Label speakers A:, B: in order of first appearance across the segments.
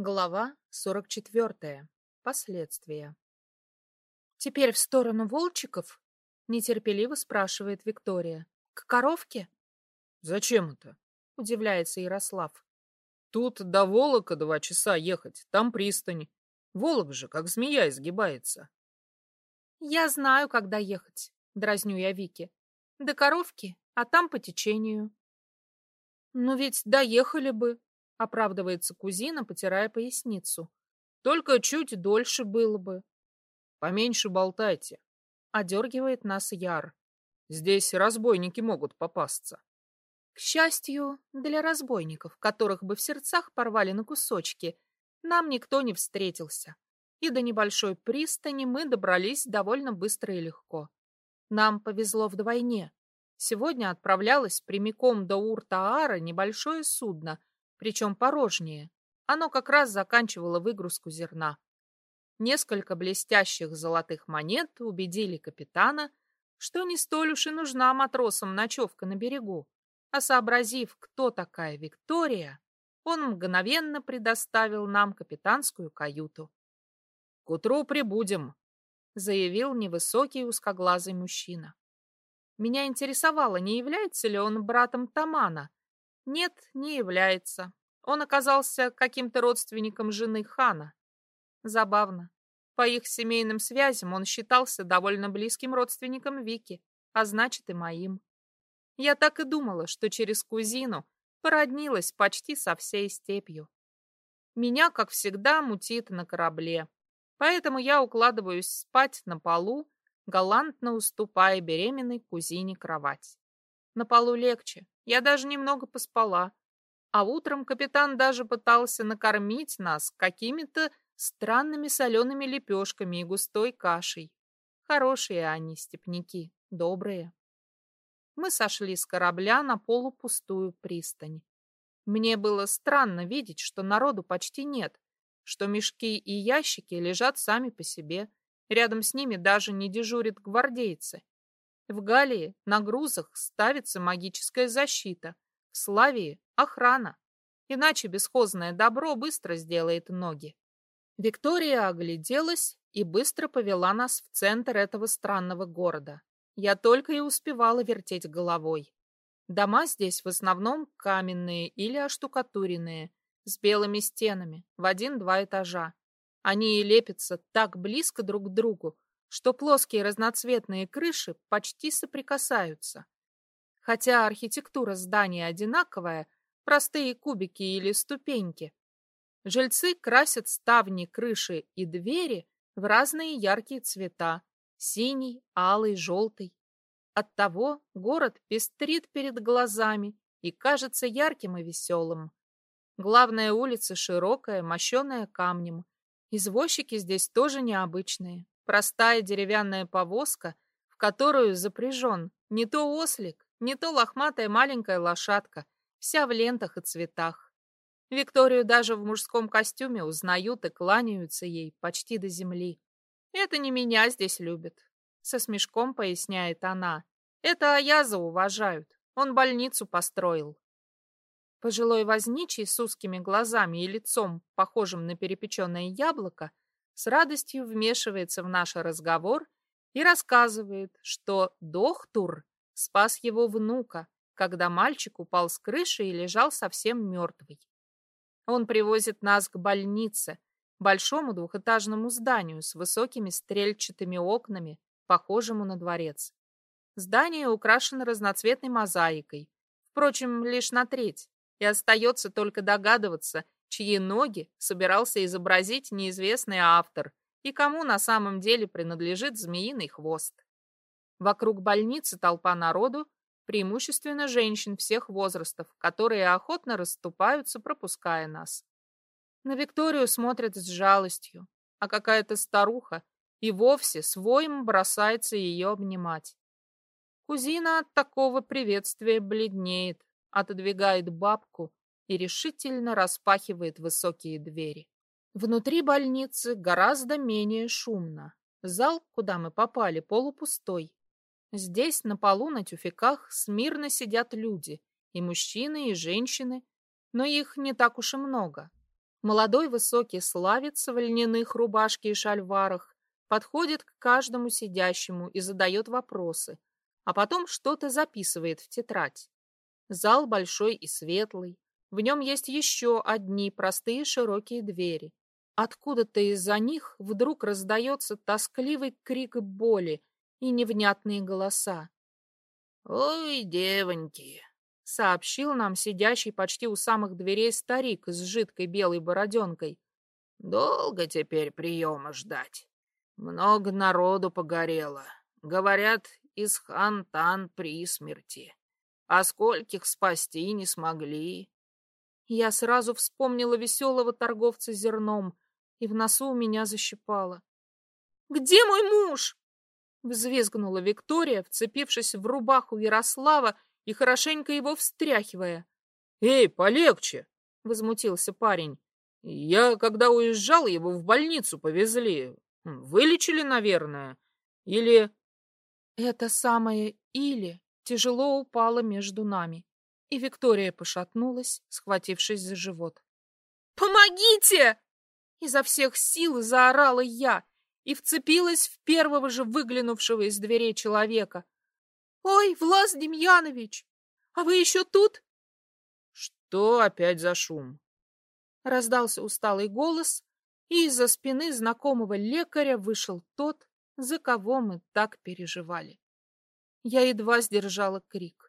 A: Глава 44. Последствия. «Теперь в сторону Волчиков?» — нетерпеливо спрашивает Виктория. «К коровке?»
B: «Зачем это?»
A: — удивляется Ярослав.
B: «Тут до Волока два часа ехать, там пристань. Волок же, как змея, изгибается».
A: «Я знаю, когда ехать», — дразню я Вики. «До коровки, а там по течению». «Ну ведь доехали бы», — оправдывается кузина, потирая поясницу. «Только чуть дольше было бы».
B: «Поменьше болтайте», —
A: одергивает нас Яр.
B: «Здесь разбойники могут попасться».
A: К счастью, для разбойников, которых бы в сердцах порвали на кусочки, нам никто не встретился. И до небольшой пристани мы добрались довольно быстро и легко. Нам повезло вдвойне. Сегодня отправлялось прямиком до Уртаара небольшое судно, причем порожнее. Оно как раз заканчивало выгрузку зерна. Несколько блестящих золотых монет убедили капитана, что не столь уж и нужна матросам ночевка на берегу. А сообразив, кто такая Виктория, он мгновенно предоставил нам капитанскую каюту.
B: — К утру прибудем, — заявил
A: невысокий узкоглазый мужчина. Меня интересовало, не является ли он братом Тамана, нет, не является. Он оказался каким-то родственником жены хана. Забавно. По их семейным связям он считался довольно близким родственником Вики, а значит и моим. Я так и думала, что через кузину породнилась почти со всей степью. Меня, как всегда, мутит на корабле, поэтому я укладываюсь спать на полу, галантно уступая беременной кузине кровать. На полу легче, я даже немного поспала. А утром капитан даже пытался накормить нас какими-то странными солеными лепешками и густой кашей. Хорошие они, степняки, добрые. Мы сошли с корабля на полупустую пристань. Мне было странно видеть, что народу почти нет, что мешки и ящики лежат сами по себе. Рядом с ними даже не дежурят гвардейцы. В Галлии на грузах ставится магическая защита, в Славии — охрана. Иначе бесхозное добро быстро сделает ноги. Виктория огляделась и быстро повела нас в центр этого странного города. Я только и успевала вертеть головой. Дома здесь в основном каменные или оштукатуренные, с белыми стенами, в один-два этажа. Они и лепятся так близко друг к другу, что плоские разноцветные крыши почти соприкасаются. Хотя архитектура здания одинаковая, простые кубики или ступеньки. Жильцы красят ставни, крыши и двери в разные яркие цвета – синий, алый, желтый. Оттого город пестрит перед глазами и кажется ярким и веселым. Главная улица широкая, мощеная камнем. Извозчики здесь тоже необычные. Простая деревянная повозка, в которую запряжен не то ослик, не то лохматая маленькая лошадка, вся в лентах и цветах. Викторию даже в мужском костюме узнают и кланяются ей почти до земли. «Это не меня здесь любят», — со смешком поясняет она. «Это Аяза уважают. Он больницу построил». Пожилой возничий с узкими глазами и лицом, похожим на перепеченное яблоко, с радостью вмешивается в наш разговор и рассказывает, что Дохтур спас его внука, когда мальчик упал с крыши и лежал совсем мертвый. Он привозит нас к больнице, большому двухэтажному зданию с высокими стрельчатыми окнами, похожему на дворец. Здание украшено разноцветной мозаикой, впрочем, лишь на треть, и остается только догадываться, чьи ноги собирался изобразить неизвестный автор и кому на самом деле принадлежит змеиный хвост. Вокруг больницы толпа народу, преимущественно женщин всех возрастов, которые охотно расступаются, пропуская нас. На Викторию смотрят с жалостью, а какая-то старуха и вовсе своим бросается ее обнимать. Кузина от такого приветствия бледнеет, отодвигает бабку и решительно распахивает высокие двери. Внутри больницы гораздо менее шумно. Зал, куда мы попали, полупустой. Здесь на полу на тюфяках смирно сидят люди, и мужчины, и женщины, но их не так уж и много. Молодой высокий славец в льняных рубашке и шальварах подходит к каждому сидящему и задает вопросы, а потом что-то записывает в тетрадь. Зал большой и светлый. В нем есть еще одни простые широкие двери. Откуда-то из-за них вдруг раздается тоскливый крик боли и невнятные голоса.
B: «Ой, девоньки!»
A: — сообщил нам сидящий почти у самых дверей старик с жидкой белой бороденкой.
B: «Долго теперь приема ждать. Много народу погорело. Говорят, из хантан при смерти. А скольких спасти не смогли.
A: Я сразу вспомнила веселого торговца зерном, и в носу у меня защипало. «Где мой муж?» — взвизгнула Виктория, вцепившись в рубаху Ярослава и хорошенько его встряхивая.
B: «Эй, полегче!»
A: — возмутился парень.
B: «Я, когда уезжал, его в больницу повезли. Вылечили, наверное. Или...»
A: Это самое «или» тяжело упало между нами, и Виктория пошатнулась, схватившись за живот. «Помогите!» Изо всех сил заорала я и вцепилась в первого же выглянувшего из дверей человека. «Ой, Влас Демьянович, а вы еще тут?»
B: «Что опять за шум?»
A: Раздался усталый голос, и из-за спины знакомого лекаря вышел тот, за кого мы так переживали. Я едва сдержала крик.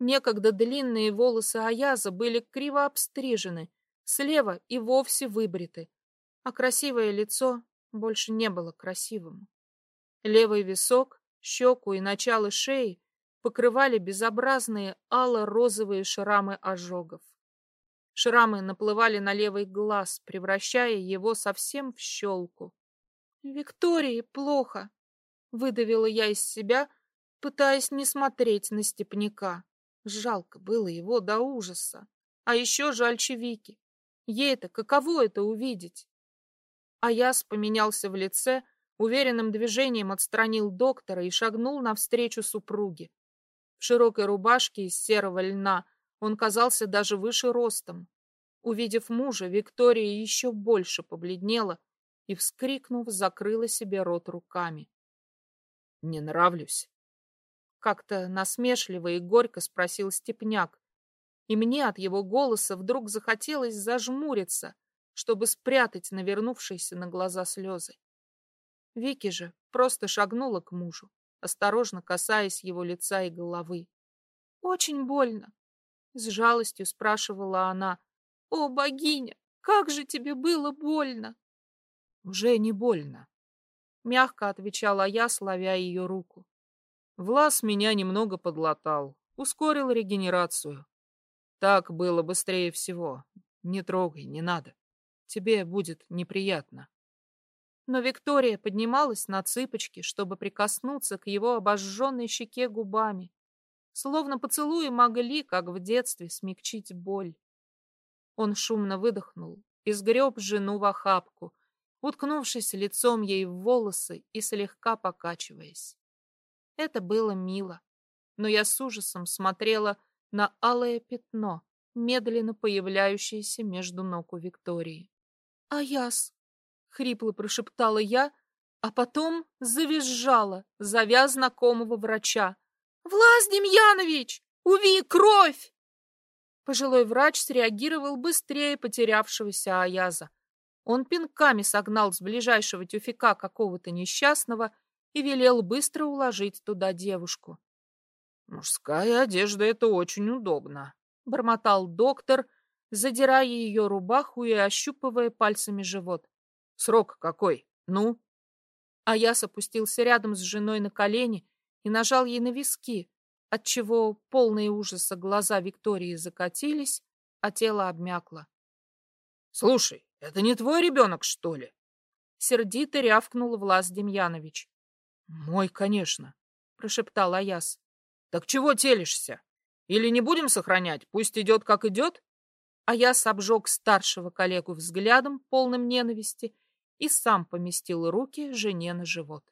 A: Некогда длинные волосы Аяза были криво обстрижены, слева и вовсе выбриты, а красивое лицо больше не было красивым. Левый висок, щеку и начало шеи покрывали безобразные ало-розовые шрамы ожогов. Шрамы наплывали на левый глаз, превращая его совсем в щелку. Виктории плохо, выдавила я из себя, пытаясь не смотреть на степняка. Жалко было его до ужаса. А еще жальче Вики. Ей-то каково это увидеть? А я поменялся в лице, уверенным движением отстранил доктора и шагнул навстречу супруге. В широкой рубашке из серого льна он казался даже выше ростом. Увидев мужа, Виктория еще больше побледнела и, вскрикнув, закрыла себе рот руками.
B: «Не нравлюсь?»
A: Как-то насмешливо и горько спросил Степняк, и мне от его голоса вдруг захотелось зажмуриться, чтобы спрятать навернувшиеся на глаза слезы. Вики же просто шагнула к мужу, осторожно касаясь его лица и головы. «Очень больно», — с жалостью спрашивала она. «О, богиня, как же тебе было больно!»
B: Уже не больно.
A: Мягко отвечала я, славя ее руку.
B: Влас меня немного подлатал, ускорил регенерацию. Так было быстрее всего. Не трогай, не надо. Тебе будет неприятно.
A: Но Виктория поднималась на цыпочки, чтобы прикоснуться к его обожженной щеке губами. Словно поцелуи могли, как в детстве, смягчить боль. Он шумно выдохнул и сгреб жену в охапку, уткнувшись лицом ей в волосы и слегка покачиваясь. Это было мило, но я с ужасом смотрела на алое пятно, медленно появляющееся между ног у Виктории. «Аяс!» — хрипло прошептала я, а потом завизжала, зовя знакомого врача. «Влас Демьянович! Уви, кровь!» Пожилой врач среагировал быстрее потерявшегося Аяза. Он пинками согнал с ближайшего тюфика какого-то несчастного и велел быстро уложить туда девушку.
B: «Мужская одежда — это очень удобно», —
A: бормотал доктор, задирая ее рубаху и ощупывая пальцами живот.
B: «Срок какой? Ну?»
A: А я опустился рядом с женой на колени и нажал ей на виски, отчего полные ужаса глаза Виктории закатились, а тело обмякло.
B: «Слушай, это не твой ребенок, что ли?»
A: Сердито рявкнул Влас Демьянович.
B: «Мой, конечно», —
A: прошептал Аяс.
B: «Так чего телишься? Или не будем сохранять? Пусть идет, как идет?»
A: Аяс обжег старшего коллегу взглядом, полным ненависти, и сам поместил руки жене на живот.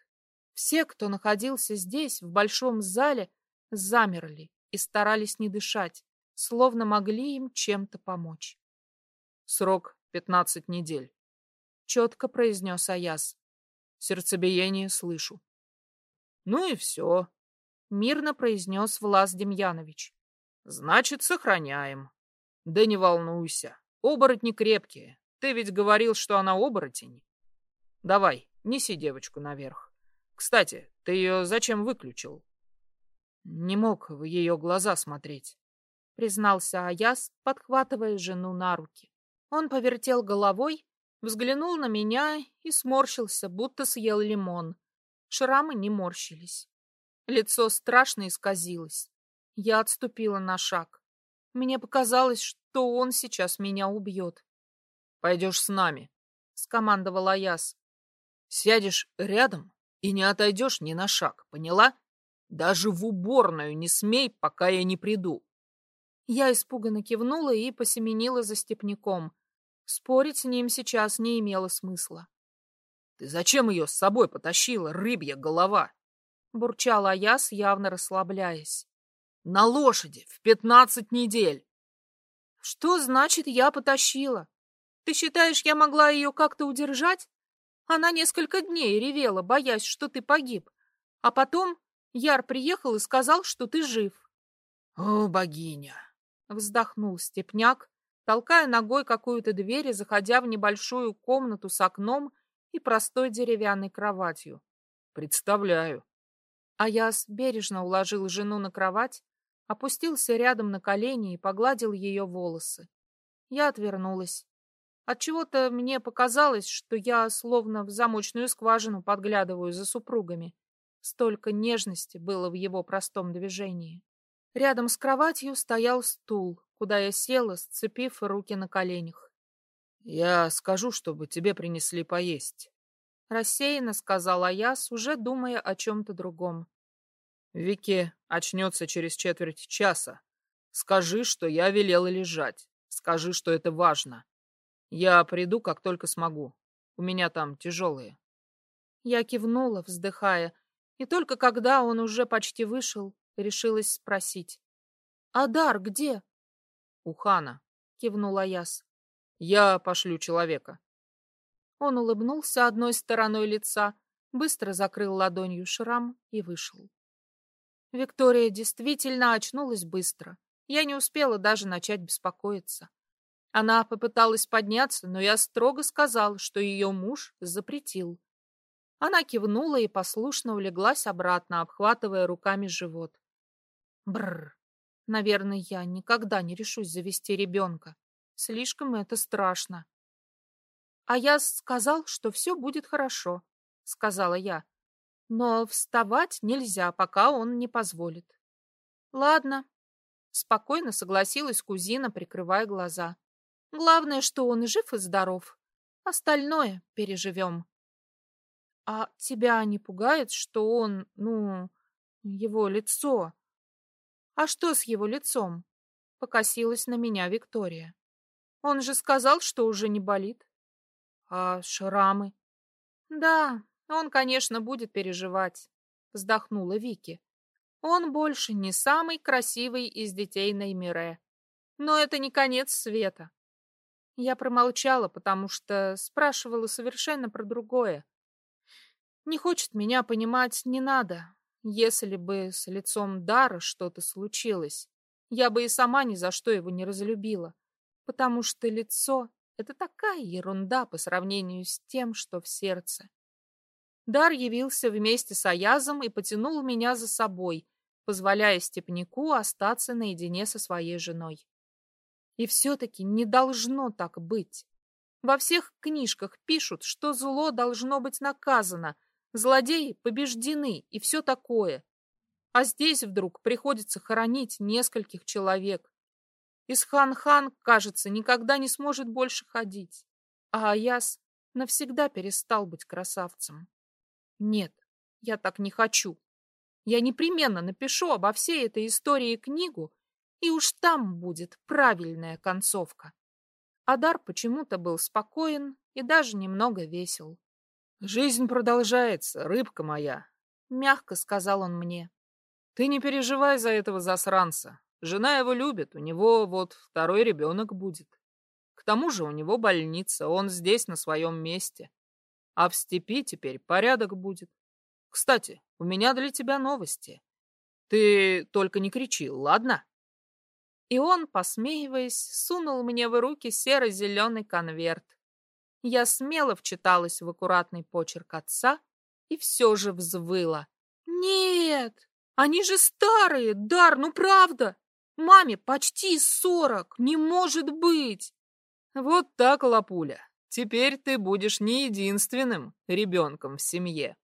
A: Все, кто находился здесь, в большом зале, замерли и старались не дышать, словно могли им чем-то помочь.
B: Срок пятнадцать недель.
A: Четко произнес Аяс.
B: Сердцебиение слышу. Ну и все,
A: мирно произнес Влас Демьянович.
B: Значит, сохраняем. Да не волнуйся, оборотни крепкие. Ты ведь говорил, что она оборотень. Давай, неси девочку наверх. Кстати, ты ее зачем выключил? Не мог в ее глаза смотреть,
A: признался Аяс, подхватывая жену на руки. Он повертел головой, взглянул на меня и сморщился, будто съел лимон. Шрамы не морщились. Лицо страшно исказилось. Я отступила на шаг. Мне показалось, что он сейчас меня убьет.
B: «Пойдешь с нами», —
A: скомандовал Аяс.
B: «Сядешь рядом и не отойдешь ни на шаг, поняла? Даже в уборную не смей, пока я не приду».
A: Я испуганно кивнула и посеменила за степняком. Спорить с ним сейчас не имело смысла.
B: «Ты зачем ее с собой потащила, рыбья голова?»
A: — бурчал Аяс, явно расслабляясь.
B: «На лошади в пятнадцать недель!»
A: «Что значит «я потащила»? Ты считаешь, я могла ее как-то удержать? Она несколько дней ревела, боясь, что ты погиб. А потом Яр приехал и сказал, что ты жив.
B: «О, богиня!»
A: — вздохнул Степняк, толкая ногой какую-то дверь и заходя в небольшую комнату с окном и простой деревянной кроватью.
B: «Представляю».
A: Аяс бережно уложил жену на кровать, опустился рядом на колени и погладил ее волосы. Я отвернулась. Отчего-то мне показалось, что я словно в замочную скважину подглядываю за супругами. Столько нежности было в его простом движении. Рядом с кроватью стоял стул, куда я села, сцепив руки на коленях.
B: «Я скажу, чтобы тебе принесли поесть», —
A: рассеянно сказала я, уже думая о чем-то другом.
B: «Вики очнется через четверть часа. Скажи, что я велела лежать. Скажи, что это важно. Я приду, как только смогу. У меня там тяжелые.
A: Я кивнула, вздыхая, и только когда он уже почти вышел, решилась спросить. «Адар где?»
B: «У хана», —
A: кивнула Яс.
B: «Я пошлю человека».
A: Он улыбнулся одной стороной лица, быстро закрыл ладонью шрам и вышел. Виктория действительно очнулась быстро. Я не успела даже начать беспокоиться. Она попыталась подняться, но я строго сказал, что ее муж запретил. Она кивнула и послушно улеглась обратно, обхватывая руками живот. Бррр. Наверное, я никогда не решусь завести ребенка. Слишком это страшно. А я сказал, что все будет хорошо, сказала я. Но вставать нельзя, пока он не позволит. Ладно. Спокойно согласилась кузина, прикрывая глаза. Главное, что он жив и здоров. Остальное переживем. А тебя не пугает, что он, ну, его лицо? А что с его лицом? Покосилась на меня Виктория. Он же сказал, что уже не болит. А шрамы? Да, он, конечно, будет переживать, вздохнула Вики. Он больше не самый красивый из детей Неймире. Но это не конец света. Я промолчала, потому что спрашивала совершенно про другое. Не хочет меня понимать, не надо. Если бы с лицом Дара что-то случилось, я бы и сама ни за что его не разлюбила, потому что лицо — это такая ерунда по сравнению с тем, что в сердце. Дар явился вместе с Аязом и потянул меня за собой, позволяя степняку остаться наедине со своей женой. И все-таки не должно так быть. Во всех книжках пишут, что зло должно быть наказано, злодеи побеждены и все такое. А здесь вдруг приходится хоронить нескольких человек. Исхан-хан, кажется, никогда не сможет больше ходить. А Аяс навсегда перестал быть красавцем. Нет, я так не хочу. Я непременно напишу обо всей этой истории книгу и уж там будет правильная концовка. Адар почему-то был спокоен и даже немного весел.
B: «Жизнь продолжается, рыбка моя», —
A: мягко сказал он мне.
B: «Ты не переживай за этого засранца. Жена его любит, у него вот второй ребенок будет. К тому же у него больница, он здесь на своем месте. А в степи теперь порядок будет. Кстати, у меня для тебя новости. Ты только не кричи, ладно?
A: И он, посмеиваясь, сунул мне в руки серо-зеленый конверт. Я смело вчиталась в аккуратный почерк отца и все же взвыла. «Нет! Они же старые, Дар, ну правда! Маме почти сорок, не может быть!»
B: «Вот так, Лапуля, теперь ты будешь не единственным ребенком в семье».